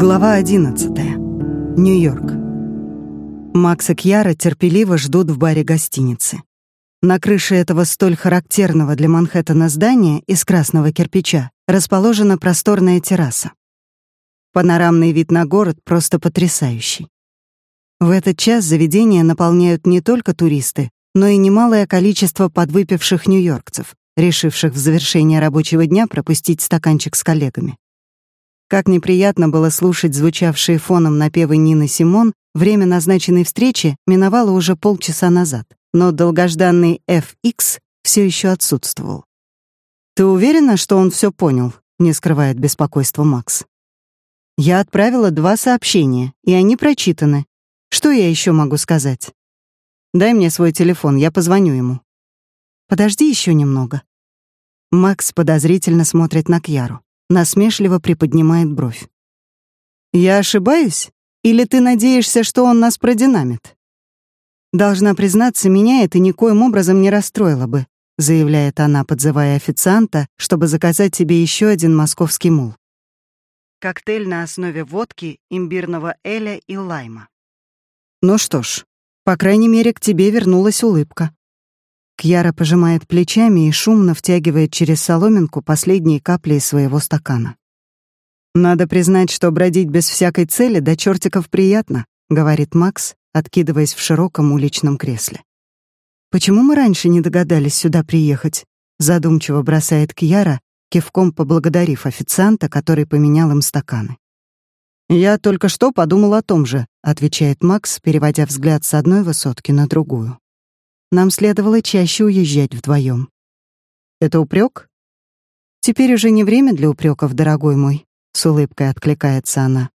Глава 11. Нью-Йорк. Макс и Кьяра терпеливо ждут в баре гостиницы. На крыше этого столь характерного для Манхэттена здания из красного кирпича расположена просторная терраса. Панорамный вид на город просто потрясающий. В этот час заведение наполняют не только туристы, но и немалое количество подвыпивших нью-йоркцев, решивших в завершение рабочего дня пропустить стаканчик с коллегами. Как неприятно было слушать звучавшие фоном напевы Нины Симон, время назначенной встречи миновало уже полчаса назад, но долгожданный FX все еще отсутствовал. «Ты уверена, что он все понял?» — не скрывает беспокойства Макс. «Я отправила два сообщения, и они прочитаны. Что я еще могу сказать? Дай мне свой телефон, я позвоню ему». «Подожди еще немного». Макс подозрительно смотрит на Кьяру насмешливо приподнимает бровь. «Я ошибаюсь? Или ты надеешься, что он нас продинамит?» «Должна признаться, меня это никоим образом не расстроило бы», заявляет она, подзывая официанта, чтобы заказать себе еще один московский мул. Коктейль на основе водки, имбирного эля и лайма. «Ну что ж, по крайней мере, к тебе вернулась улыбка», Кьяра пожимает плечами и шумно втягивает через соломинку последние капли из своего стакана. «Надо признать, что бродить без всякой цели до чертиков приятно», — говорит Макс, откидываясь в широком уличном кресле. «Почему мы раньше не догадались сюда приехать?» — задумчиво бросает Кьяра, кивком поблагодарив официанта, который поменял им стаканы. «Я только что подумал о том же», — отвечает Макс, переводя взгляд с одной высотки на другую. Нам следовало чаще уезжать вдвоем. Это упрек? Теперь уже не время для упреков, дорогой мой, с улыбкой откликается она.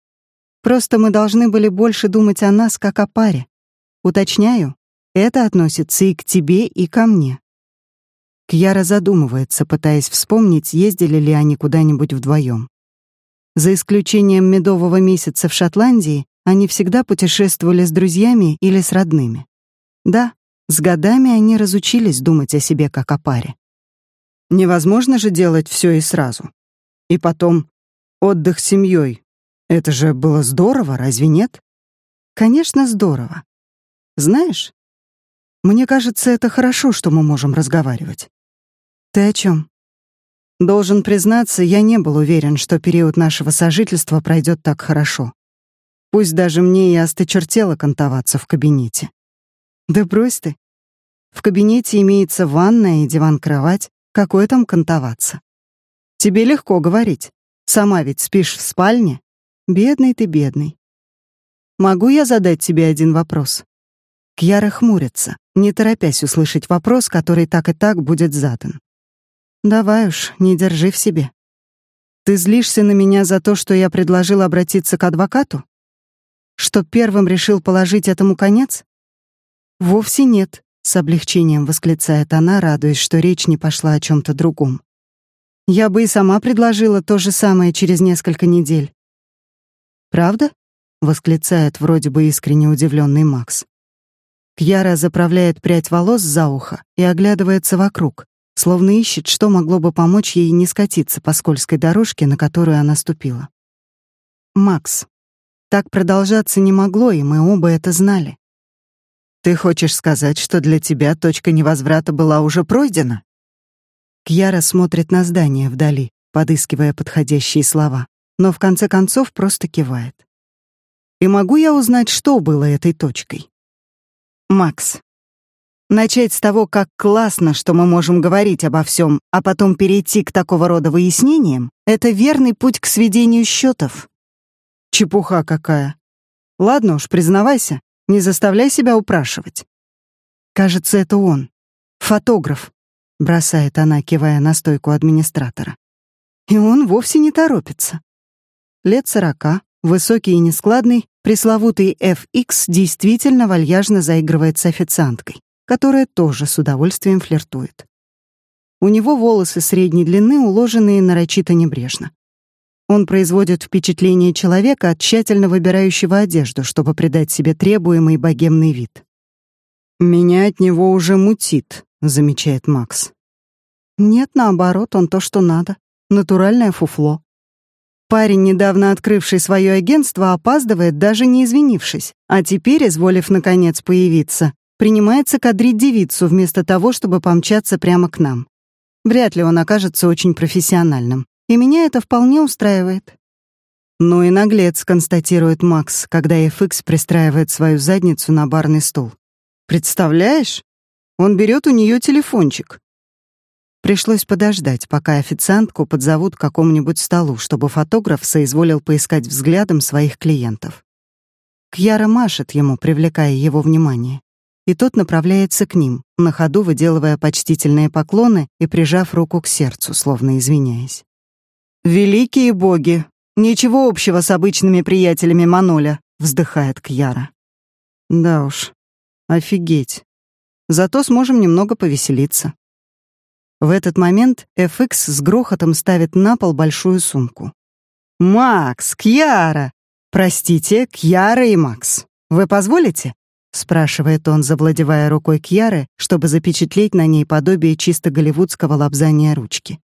Просто мы должны были больше думать о нас как о паре. Уточняю, это относится и к тебе, и ко мне. Кьяра задумывается, пытаясь вспомнить, ездили ли они куда-нибудь вдвоем. За исключением медового месяца в Шотландии, они всегда путешествовали с друзьями или с родными. Да, с годами они разучились думать о себе как о паре. Невозможно же делать все и сразу. И потом, отдых с семьей. Это же было здорово, разве нет? Конечно, здорово. Знаешь, мне кажется, это хорошо, что мы можем разговаривать. Ты о чем? Должен признаться, я не был уверен, что период нашего сожительства пройдет так хорошо. Пусть даже мне и осточертело кантоваться в кабинете. Да брось ты. В кабинете имеется ванная и диван-кровать. Какое там кантоваться? Тебе легко говорить. Сама ведь спишь в спальне. Бедный ты, бедный. Могу я задать тебе один вопрос? Кьяра хмурится, не торопясь услышать вопрос, который так и так будет задан. Давай уж, не держи в себе. Ты злишься на меня за то, что я предложил обратиться к адвокату? Что первым решил положить этому конец? «Вовсе нет», — с облегчением восклицает она, радуясь, что речь не пошла о чем то другом. «Я бы и сама предложила то же самое через несколько недель». «Правда?» — восклицает вроде бы искренне удивленный Макс. Кьяра заправляет прядь волос за ухо и оглядывается вокруг, словно ищет, что могло бы помочь ей не скатиться по скользкой дорожке, на которую она ступила. «Макс, так продолжаться не могло, и мы оба это знали. Ты хочешь сказать, что для тебя точка невозврата была уже пройдена? Кьяра смотрит на здание вдали, подыскивая подходящие слова, но в конце концов просто кивает. И могу я узнать, что было этой точкой? Макс. Начать с того, как классно, что мы можем говорить обо всем, а потом перейти к такого рода выяснениям, это верный путь к сведению счетов. Чепуха какая. Ладно уж, признавайся, не заставляй себя упрашивать. Кажется, это он. Фотограф, бросает она, кивая на стойку администратора. И он вовсе не торопится. Лет сорока, высокий и нескладный, пресловутый FX действительно вальяжно заигрывает с официанткой, которая тоже с удовольствием флиртует. У него волосы средней длины, уложенные нарочито небрежно. Он производит впечатление человека, тщательно выбирающего одежду, чтобы придать себе требуемый богемный вид. «Меня от него уже мутит», — замечает Макс. «Нет, наоборот, он то, что надо. Натуральное фуфло». Парень, недавно открывший свое агентство, опаздывает, даже не извинившись, а теперь, изволив наконец появиться, принимается кадрить девицу вместо того, чтобы помчаться прямо к нам. Вряд ли он окажется очень профессиональным, и меня это вполне устраивает. «Ну и наглец», — констатирует Макс, когда FX пристраивает свою задницу на барный стул. «Представляешь? Он берет у нее телефончик. Пришлось подождать, пока официантку подзовут к какому-нибудь столу, чтобы фотограф соизволил поискать взглядом своих клиентов. Кьяра машет ему, привлекая его внимание, и тот направляется к ним, на ходу выделывая почтительные поклоны и прижав руку к сердцу, словно извиняясь. «Великие боги! Ничего общего с обычными приятелями Маноля!» — вздыхает Кьяра. «Да уж, офигеть. Зато сможем немного повеселиться». В этот момент FX с грохотом ставит на пол большую сумку. «Макс, Кьяра! Простите, Кьяра и Макс. Вы позволите?» — спрашивает он, завладевая рукой Кьяры, чтобы запечатлеть на ней подобие чисто голливудского лобзания ручки.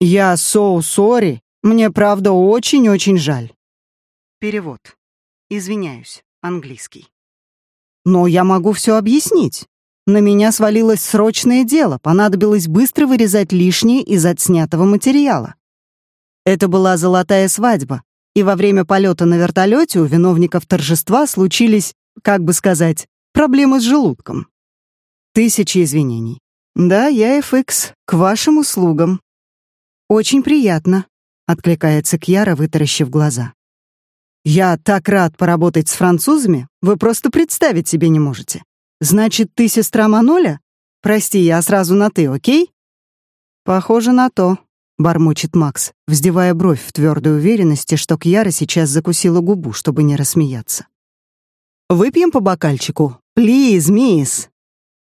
«Я so sorry. Мне правда очень-очень жаль». Перевод. Извиняюсь. Английский. «Но я могу все объяснить. На меня свалилось срочное дело, понадобилось быстро вырезать лишнее из отснятого материала. Это была золотая свадьба, и во время полета на вертолете у виновников торжества случились, как бы сказать, проблемы с желудком. Тысячи извинений. Да, я FX, к вашим услугам. Очень приятно, откликается Кьяра, вытаращив глаза. Я так рад поработать с французами, вы просто представить себе не можете. Значит, ты сестра Маноля? Прости, я сразу на «ты», окей?» «Похоже на то», — бормочет Макс, вздевая бровь в твердой уверенности, что Кьяра сейчас закусила губу, чтобы не рассмеяться. «Выпьем по бокальчику. Плиз, мисс!»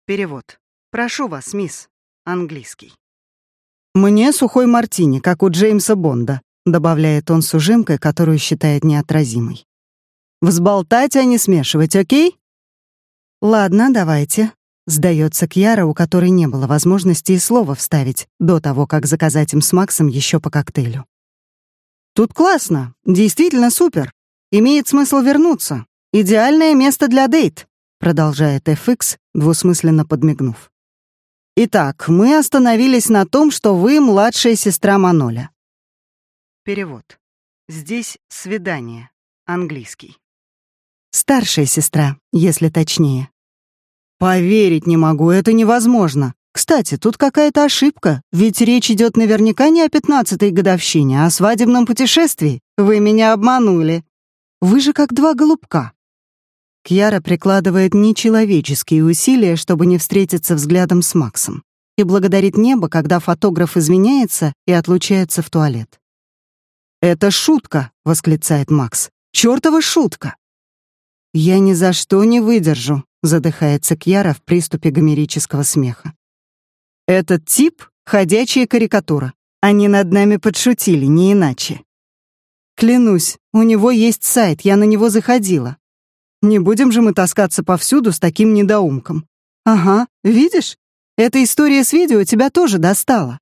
Перевод. «Прошу вас, мисс». Английский. «Мне сухой мартини, как у Джеймса Бонда», — добавляет он с ужимкой, которую считает неотразимой. «Взболтать, а не смешивать, окей?» «Ладно, давайте», — сдается Кьяра, у которой не было возможности и слова вставить до того, как заказать им с Максом еще по коктейлю. «Тут классно, действительно супер. Имеет смысл вернуться. Идеальное место для дейт», — продолжает FX, двусмысленно подмигнув. «Итак, мы остановились на том, что вы младшая сестра Маноля». Перевод. Здесь свидание. Английский. Старшая сестра, если точнее. Поверить не могу, это невозможно. Кстати, тут какая-то ошибка, ведь речь идет наверняка не о пятнадцатой годовщине, а о свадебном путешествии. Вы меня обманули. Вы же как два голубка. Кьяра прикладывает нечеловеческие усилия, чтобы не встретиться взглядом с Максом, и благодарит небо, когда фотограф извиняется и отлучается в туалет. «Это шутка!» — восклицает Макс. «Чёртова шутка!» «Я ни за что не выдержу», задыхается Кьяра в приступе гомерического смеха. Этот тип — ходячая карикатура. Они над нами подшутили, не иначе. Клянусь, у него есть сайт, я на него заходила. Не будем же мы таскаться повсюду с таким недоумком. Ага, видишь? Эта история с видео тебя тоже достала.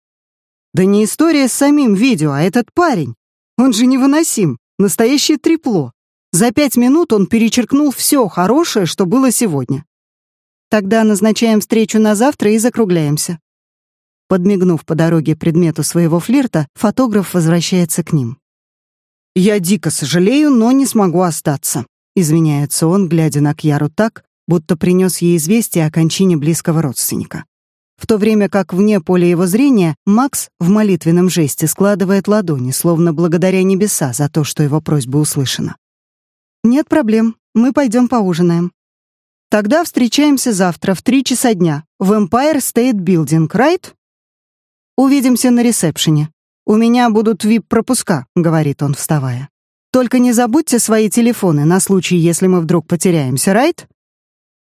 Да не история с самим видео, а этот парень. Он же невыносим, настоящее трепло. За пять минут он перечеркнул все хорошее, что было сегодня. Тогда назначаем встречу на завтра и закругляемся. Подмигнув по дороге предмету своего флирта, фотограф возвращается к ним. «Я дико сожалею, но не смогу остаться», — извиняется он, глядя на Кьяру так, будто принес ей известие о кончине близкого родственника. В то время как вне поля его зрения Макс в молитвенном жесте складывает ладони, словно благодаря небеса за то, что его просьба услышана. «Нет проблем, мы пойдем поужинаем». «Тогда встречаемся завтра в три часа дня в Empire State Building, right?» «Увидимся на ресепшене. У меня будут вип-пропуска», — говорит он, вставая. «Только не забудьте свои телефоны на случай, если мы вдруг потеряемся, right?»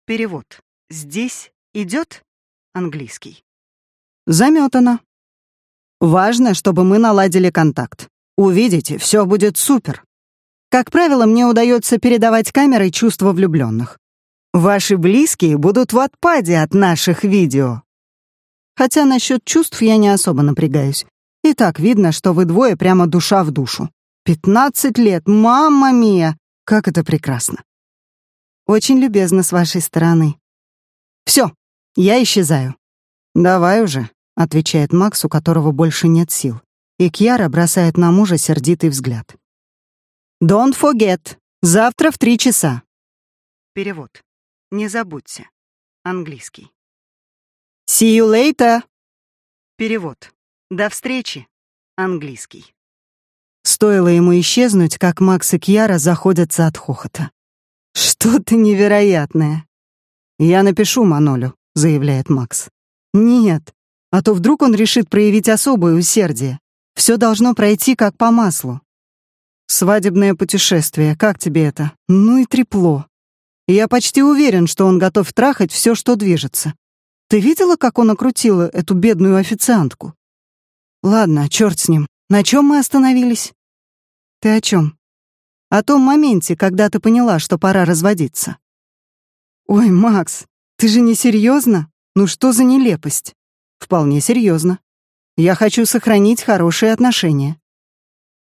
Перевод. «Здесь идет?» Английский. Заметано. Важно, чтобы мы наладили контакт. Увидите, все будет супер. Как правило, мне удается передавать камерой чувства влюбленных. Ваши близкие будут в отпаде от наших видео. Хотя насчет чувств я не особо напрягаюсь. И так видно, что вы двое прямо душа в душу. Пятнадцать лет! Мамма мия! Как это прекрасно! Очень любезно с вашей стороны. Все, я исчезаю. Давай уже, отвечает Макс, у которого больше нет сил. И Кьяра бросает на мужа сердитый взгляд. Don't forget. Завтра в три часа. Перевод. Не забудьте. Английский. See you later. Перевод. До встречи. Английский. Стоило ему исчезнуть, как Макс и Кьяра заходятся от хохота. «Что-то невероятное!» «Я напишу Манолю», — заявляет Макс. «Нет, а то вдруг он решит проявить особое усердие. Все должно пройти как по маслу». «Свадебное путешествие, как тебе это? Ну и трепло. Я почти уверен, что он готов трахать все, что движется. Ты видела, как он окрутил эту бедную официантку? Ладно, черт с ним. На чем мы остановились? Ты о чем? О том моменте, когда ты поняла, что пора разводиться. Ой, Макс, ты же не серьезно? Ну что за нелепость? Вполне серьезно. Я хочу сохранить хорошие отношения.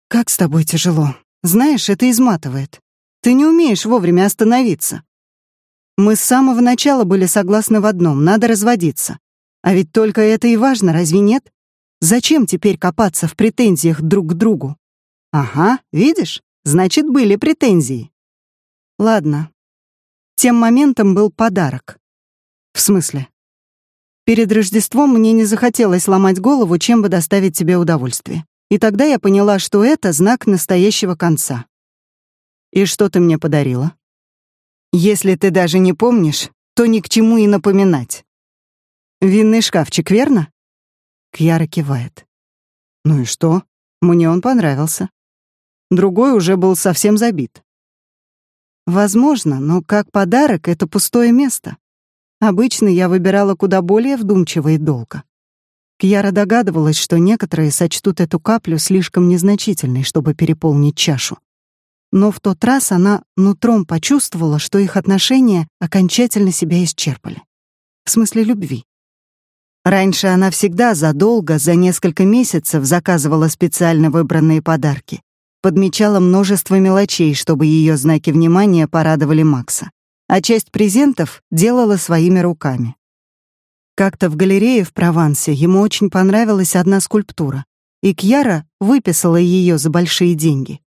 Как с тобой тяжело. Знаешь, это изматывает. Ты не умеешь вовремя остановиться. Мы с самого начала были согласны в одном — надо разводиться. А ведь только это и важно, разве нет? Зачем теперь копаться в претензиях друг к другу? Ага, видишь? Значит, были претензии. Ладно. Тем моментом был подарок. В смысле? Перед Рождеством мне не захотелось ломать голову, чем бы доставить тебе удовольствие. И тогда я поняла, что это знак настоящего конца. И что ты мне подарила? Если ты даже не помнишь, то ни к чему и напоминать. Винный шкафчик, верно? Кьяра кивает. Ну и что? Мне он понравился. Другой уже был совсем забит. Возможно, но как подарок это пустое место. Обычно я выбирала куда более вдумчиво и долго. Кьяра догадывалась, что некоторые сочтут эту каплю слишком незначительной, чтобы переполнить чашу но в тот раз она нутром почувствовала, что их отношения окончательно себя исчерпали. В смысле любви. Раньше она всегда задолго, за несколько месяцев заказывала специально выбранные подарки, подмечала множество мелочей, чтобы ее знаки внимания порадовали Макса, а часть презентов делала своими руками. Как-то в галерее в Провансе ему очень понравилась одна скульптура, и Кьяра выписала ее за большие деньги.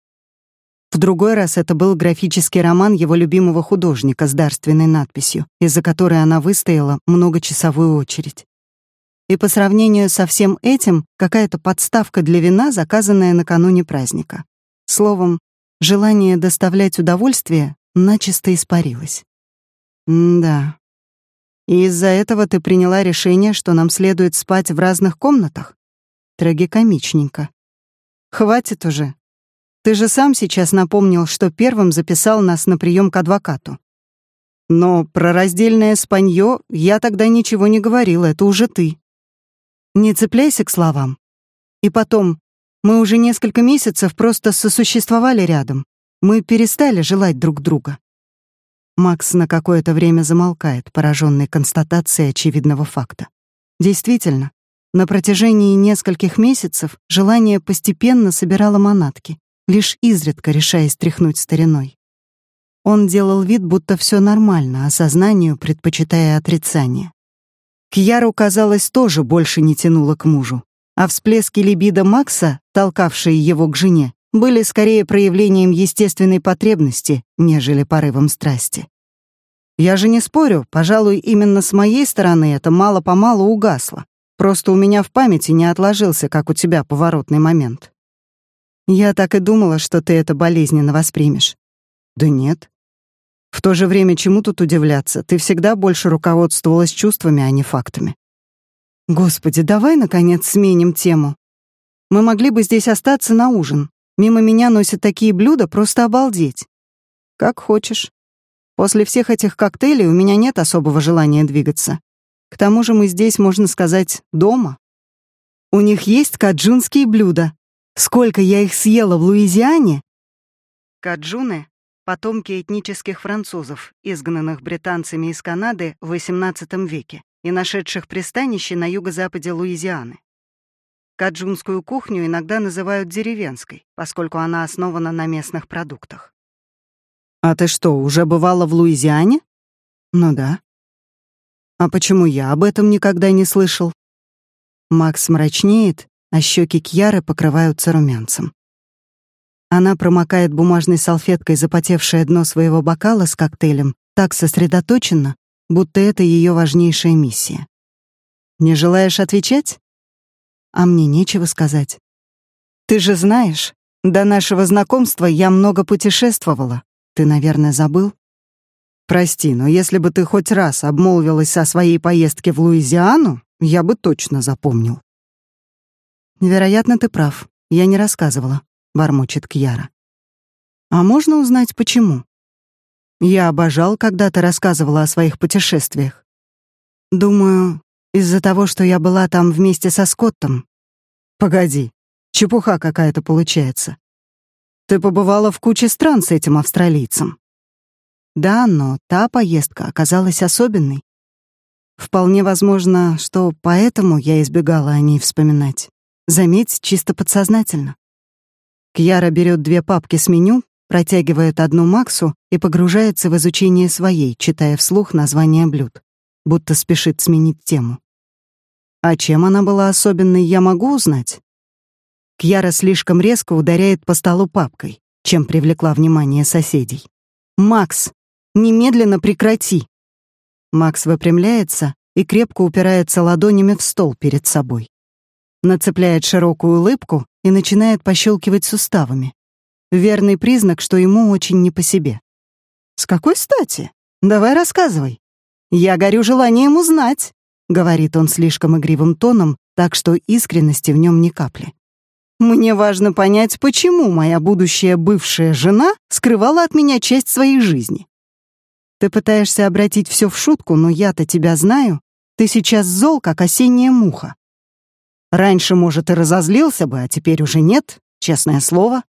В другой раз это был графический роман его любимого художника с дарственной надписью, из-за которой она выстояла многочасовую очередь. И по сравнению со всем этим, какая-то подставка для вина, заказанная накануне праздника. Словом, желание доставлять удовольствие начисто испарилось. Да. И из-за этого ты приняла решение, что нам следует спать в разных комнатах? Трагикомичненько. Хватит уже, ты же сам сейчас напомнил, что первым записал нас на прием к адвокату. Но про раздельное спанье я тогда ничего не говорил, это уже ты. Не цепляйся к словам. И потом, мы уже несколько месяцев просто сосуществовали рядом. Мы перестали желать друг друга. Макс на какое-то время замолкает, пораженный констатацией очевидного факта. Действительно, на протяжении нескольких месяцев желание постепенно собирало манатки, лишь изредка решаясь тряхнуть стариной. Он делал вид, будто все нормально, а сознанию предпочитая отрицание. Кьяру, казалось, тоже больше не тянуло к мужу, а всплески либидо Макса, толкавшие его к жене, были скорее проявлением естественной потребности, нежели порывом страсти. Я же не спорю, пожалуй, именно с моей стороны это мало-помалу угасло. Просто у меня в памяти не отложился, как у тебя, поворотный момент. Я так и думала, что ты это болезненно воспримешь. Да нет. В то же время чему тут удивляться? Ты всегда больше руководствовалась чувствами, а не фактами. Господи, давай, наконец, сменим тему. Мы могли бы здесь остаться на ужин. Мимо меня носят такие блюда, просто обалдеть. Как хочешь. После всех этих коктейлей у меня нет особого желания двигаться. К тому же мы здесь, можно сказать, дома. У них есть каджунские блюда, Сколько я их съела в Луизиане? Каджуны — потомки этнических французов, изгнанных британцами из Канады в XVIII веке и нашедших пристанище на юго-западе Луизианы. Каджунскую кухню иногда называют деревенской, поскольку она основана на местных продуктах. «А ты что, уже бывала в Луизиане?» «Ну да». «А почему я об этом никогда не слышал?» Макс мрачнеет, а щеки Кьяры покрываются румянцем. Она промокает бумажной салфеткой запотевшее дно своего бокала с коктейлем так сосредоточенно, будто это ее важнейшая миссия. «Не желаешь отвечать?» а мне нечего сказать. Ты же знаешь, до нашего знакомства я много путешествовала. Ты, наверное, забыл? Прости, но если бы ты хоть раз обмолвилась о своей поездке в Луизиану, я бы точно запомнил. Вероятно, ты прав. Я не рассказывала, бормочет Кьяра. А можно узнать почему? Я обожал, когда ты рассказывала о своих путешествиях. Думаю, из-за того, что я была там вместе со Скоттом. Погоди, чепуха какая-то получается. Ты побывала в куче стран с этим австралийцем. Да, но та поездка оказалась особенной. Вполне возможно, что поэтому я избегала о ней вспоминать. Заметь, чисто подсознательно. Кьяра берет две папки с меню, протягивает одну Максу и погружается в изучение своей, читая вслух названия блюд будто спешит сменить тему. А чем она была особенной, я могу узнать? Кьяра слишком резко ударяет по столу папкой, чем привлекла внимание соседей. «Макс, немедленно прекрати!» Макс выпрямляется и крепко упирается ладонями в стол перед собой. Нацепляет широкую улыбку и начинает пощелкивать суставами. Верный признак, что ему очень не по себе. «С какой стати? Давай рассказывай. «Я горю желанием узнать», — говорит он слишком игривым тоном, так что искренности в нем ни капли. «Мне важно понять, почему моя будущая бывшая жена скрывала от меня часть своей жизни. Ты пытаешься обратить все в шутку, но я-то тебя знаю. Ты сейчас зол, как осенняя муха. Раньше, может, и разозлился бы, а теперь уже нет, честное слово.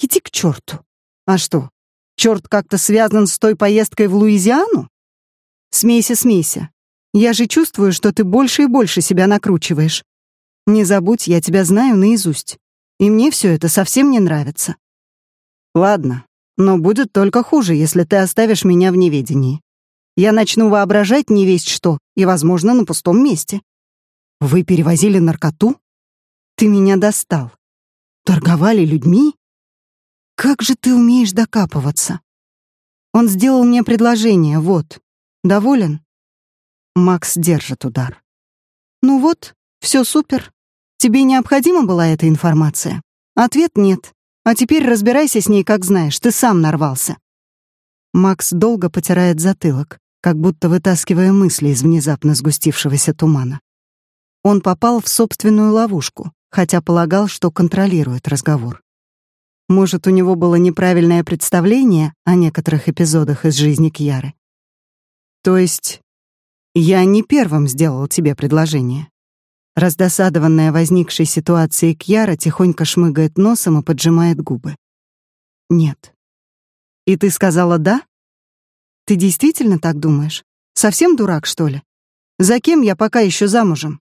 Иди к черту. А что, черт как-то связан с той поездкой в Луизиану? Смейся, смейся. Я же чувствую, что ты больше и больше себя накручиваешь. Не забудь, я тебя знаю наизусть. И мне все это совсем не нравится. Ладно, но будет только хуже, если ты оставишь меня в неведении. Я начну воображать не весть что, и, возможно, на пустом месте. Вы перевозили наркоту? Ты меня достал. Торговали людьми? Как же ты умеешь докапываться? Он сделал мне предложение, вот. Доволен? Макс держит удар. Ну вот, все супер. Тебе необходима была эта информация? Ответ нет. А теперь разбирайся с ней, как знаешь, ты сам нарвался. Макс долго потирает затылок, как будто вытаскивая мысли из внезапно сгустившегося тумана. Он попал в собственную ловушку, хотя полагал, что контролирует разговор. Может, у него было неправильное представление о некоторых эпизодах из жизни Кьяры. То есть я не первым сделал тебе предложение. Раздосадованная возникшей ситуацией Кьяра тихонько шмыгает носом и поджимает губы. Нет. И ты сказала «да»? Ты действительно так думаешь? Совсем дурак, что ли? За кем я пока еще замужем?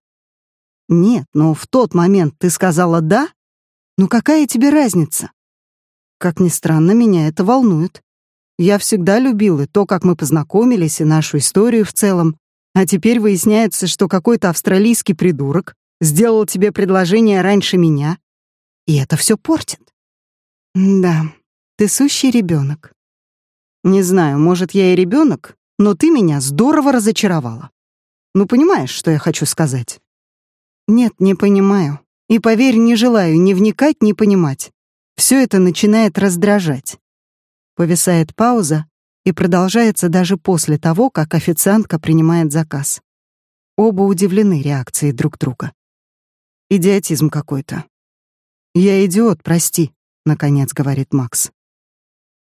Нет, но в тот момент ты сказала «да»? Ну какая тебе разница? Как ни странно, меня это волнует. Я всегда любил и то, как мы познакомились, и нашу историю в целом. А теперь выясняется, что какой-то австралийский придурок сделал тебе предложение раньше меня. И это все портит. Да, ты сущий ребенок. Не знаю, может, я и ребенок, но ты меня здорово разочаровала. Ну, понимаешь, что я хочу сказать? Нет, не понимаю. И поверь, не желаю ни вникать, ни понимать. Все это начинает раздражать. Повисает пауза и продолжается даже после того, как официантка принимает заказ. Оба удивлены реакцией друг друга. Идиотизм какой-то. «Я идиот, прости», — наконец говорит Макс.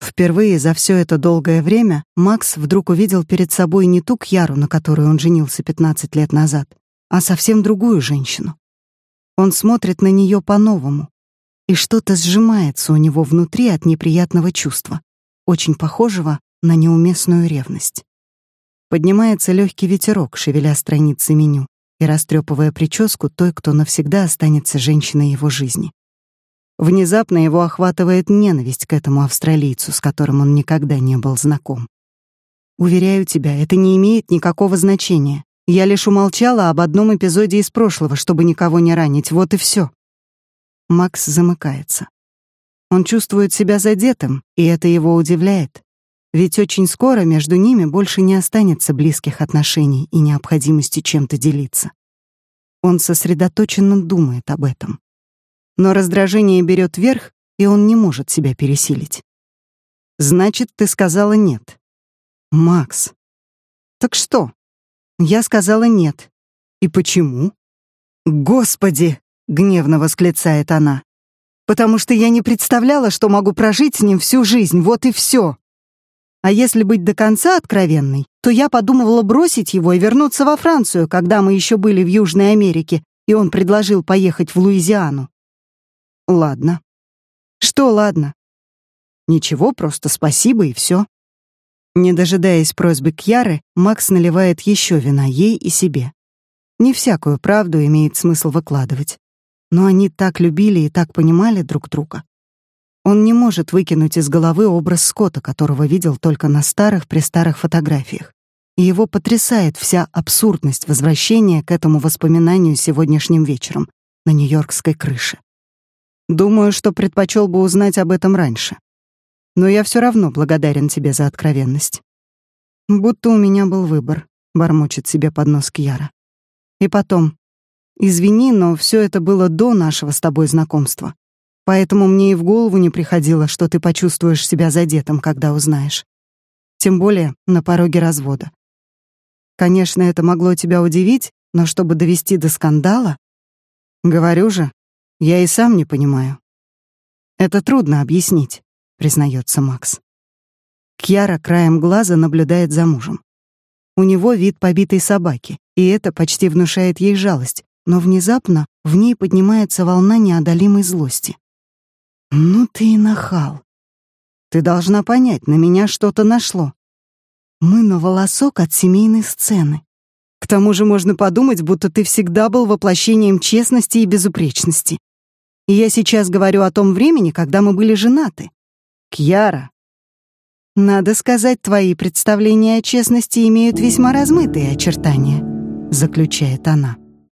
Впервые за все это долгое время Макс вдруг увидел перед собой не ту Кьяру, на которую он женился 15 лет назад, а совсем другую женщину. Он смотрит на нее по-новому, и что-то сжимается у него внутри от неприятного чувства очень похожего на неуместную ревность. Поднимается легкий ветерок, шевеля страницы меню, и растрепывая прическу той, кто навсегда останется женщиной его жизни. Внезапно его охватывает ненависть к этому австралийцу, с которым он никогда не был знаком. Уверяю тебя, это не имеет никакого значения. Я лишь умолчала об одном эпизоде из прошлого, чтобы никого не ранить. Вот и все. Макс замыкается. Он чувствует себя задетым, и это его удивляет. Ведь очень скоро между ними больше не останется близких отношений и необходимости чем-то делиться. Он сосредоточенно думает об этом. Но раздражение берет верх, и он не может себя пересилить. «Значит, ты сказала нет». «Макс». «Так что?» Я сказала нет. «И почему?» «Господи!» — гневно восклицает она. «Потому что я не представляла, что могу прожить с ним всю жизнь, вот и все. А если быть до конца откровенной, то я подумывала бросить его и вернуться во Францию, когда мы еще были в Южной Америке, и он предложил поехать в Луизиану. Ладно. Что ладно? Ничего, просто спасибо и все. Не дожидаясь просьбы Кьяры, Макс наливает еще вина ей и себе. Не всякую правду имеет смысл выкладывать. Но они так любили и так понимали друг друга. Он не может выкинуть из головы образ Скотта, которого видел только на старых-престарых фотографиях. И его потрясает вся абсурдность возвращения к этому воспоминанию сегодняшним вечером на нью-йоркской крыше. Думаю, что предпочел бы узнать об этом раньше. Но я все равно благодарен тебе за откровенность. Будто у меня был выбор, бормочет себе под нос Кьяра. И потом, извини, но все это было до нашего с тобой знакомства. Поэтому мне и в голову не приходило, что ты почувствуешь себя задетым, когда узнаешь. Тем более на пороге развода. Конечно, это могло тебя удивить, но чтобы довести до скандала... Говорю же, я и сам не понимаю. Это трудно объяснить, признается Макс. Кьяра краем глаза наблюдает за мужем. У него вид побитой собаки, и это почти внушает ей жалость, но внезапно в ней поднимается волна неодолимой злости. «Ну ты и нахал. Ты должна понять, на меня что-то нашло. Мы на волосок от семейной сцены. К тому же можно подумать, будто ты всегда был воплощением честности и безупречности. И я сейчас говорю о том времени, когда мы были женаты. Кьяра. Надо сказать, твои представления о честности имеют весьма размытые очертания, заключает она.